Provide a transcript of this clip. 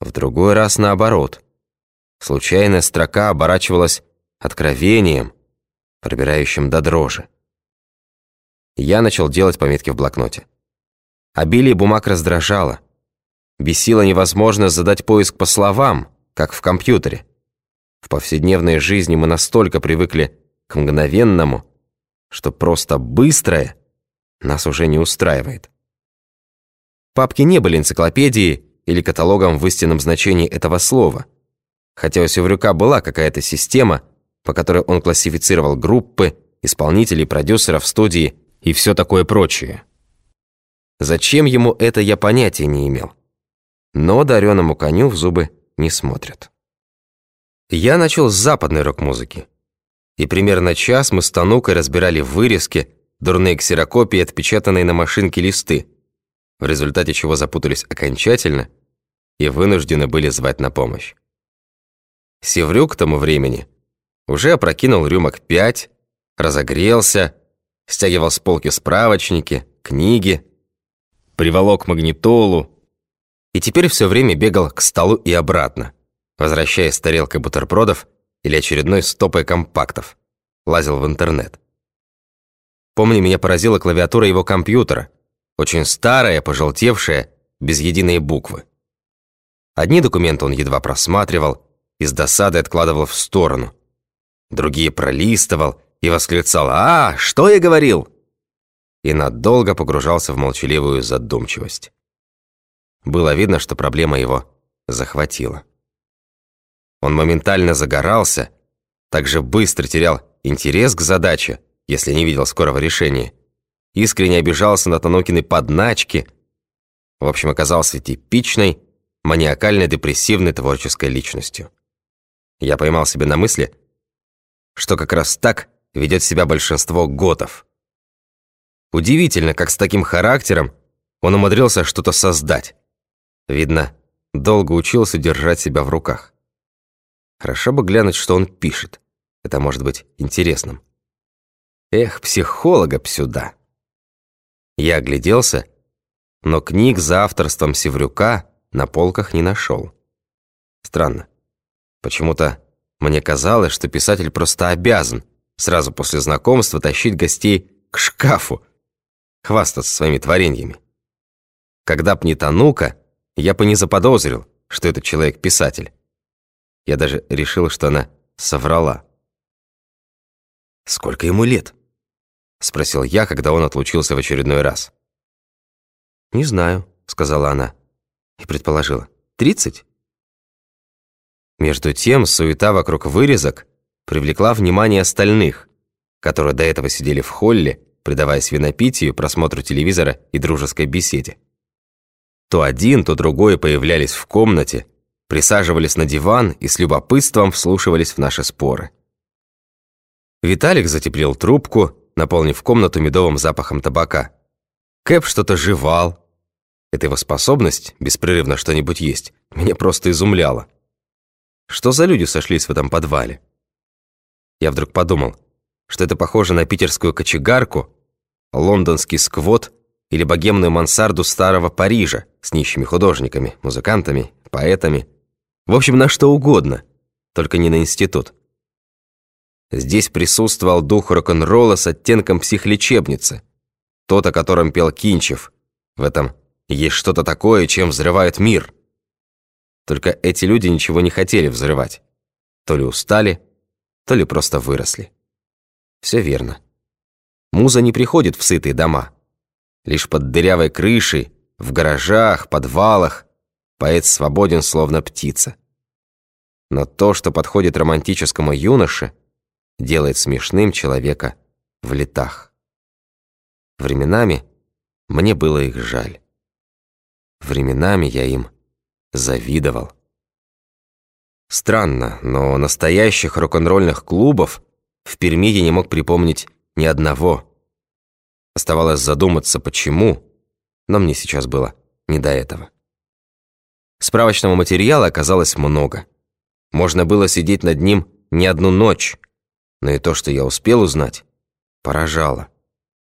В другой раз наоборот. Случайная строка оборачивалась откровением, пробирающим до дрожи. Я начал делать пометки в блокноте. Обилие бумаг раздражало. Бесило невозможно задать поиск по словам, как в компьютере. В повседневной жизни мы настолько привыкли к мгновенному, что просто быстрое нас уже не устраивает. Папки не были энциклопедией или каталогом в истинном значении этого слова, хотя у Севрюка была какая-то система, по которой он классифицировал группы, исполнителей, продюсеров, студии и все такое прочее. Зачем ему это, я понятия не имел. Но дареному коню в зубы не смотрят. Я начал с западной рок-музыки. И примерно час мы с Танукой разбирали вырезки, дурные ксерокопии, отпечатанные на машинке листы, в результате чего запутались окончательно и вынуждены были звать на помощь. Севрюк к тому времени уже опрокинул рюмок пять, разогрелся, стягивал с полки справочники, книги, приволок магнитолу и теперь все время бегал к столу и обратно, возвращаясь с тарелкой бутербродов или очередной стопой компактов, лазил в интернет. Помню, меня поразила клавиатура его компьютера, очень старая, пожелтевшая, без единой буквы. Одни документы он едва просматривал и с досадой откладывал в сторону. Другие пролистывал и восклицал «А, что я говорил?» и надолго погружался в молчаливую задумчивость. Было видно, что проблема его захватила. Он моментально загорался, также быстро терял интерес к задаче, если не видел скорого решения, искренне обижался на Танукины подначки, в общем, оказался типичной, маниакально-депрессивной творческой личностью. Я поймал себя на мысли, что как раз так ведет себя большинство готов. Удивительно, как с таким характером он умудрился что-то создать. Видно, долго учился держать себя в руках. Хорошо бы глянуть, что он пишет. Это может быть интересным. Эх, психолога б сюда. Я огляделся, но книг за авторством Севрюка на полках не нашел. Странно. Почему-то мне казалось, что писатель просто обязан сразу после знакомства тащить гостей к шкафу, хвастаться своими творениями. Когда б не Танука, я бы не заподозрил, что этот человек писатель. Я даже решил, что она соврала. «Сколько ему лет?» — спросил я, когда он отлучился в очередной раз. «Не знаю», — сказала она. И предположила. «Тридцать?» Между тем, суета вокруг вырезок привлекла внимание остальных, которые до этого сидели в холле, предаваясь винопитию, просмотру телевизора и дружеской беседе. То один, то другой появлялись в комнате, присаживались на диван и с любопытством вслушивались в наши споры. Виталик затеплил трубку, наполнив комнату медовым запахом табака. Кэп что-то жевал. Эта его способность беспрерывно что-нибудь есть меня просто изумляла. Что за люди сошлись в этом подвале? Я вдруг подумал, что это похоже на питерскую кочегарку, лондонский сквот или богемную мансарду старого Парижа с нищими художниками, музыкантами, поэтами. В общем, на что угодно, только не на институт. Здесь присутствовал дух рок-н-ролла с оттенком психлечебницы. Тот, о котором пел Кинчев. В этом есть что-то такое, чем взрывает мир. Только эти люди ничего не хотели взрывать. То ли устали, то ли просто выросли. Все верно. Муза не приходит в сытые дома. Лишь под дырявой крышей, в гаражах, подвалах поэт свободен, словно птица. Но то, что подходит романтическому юноше – делает смешным человека в летах. Временами мне было их жаль. Временами я им завидовал. Странно, но настоящих рок-н-ролльных клубов в Перми я не мог припомнить ни одного. Оставалось задуматься, почему, но мне сейчас было не до этого. Справочного материала оказалось много. Можно было сидеть над ним не одну ночь, но и то, что я успел узнать, поражало.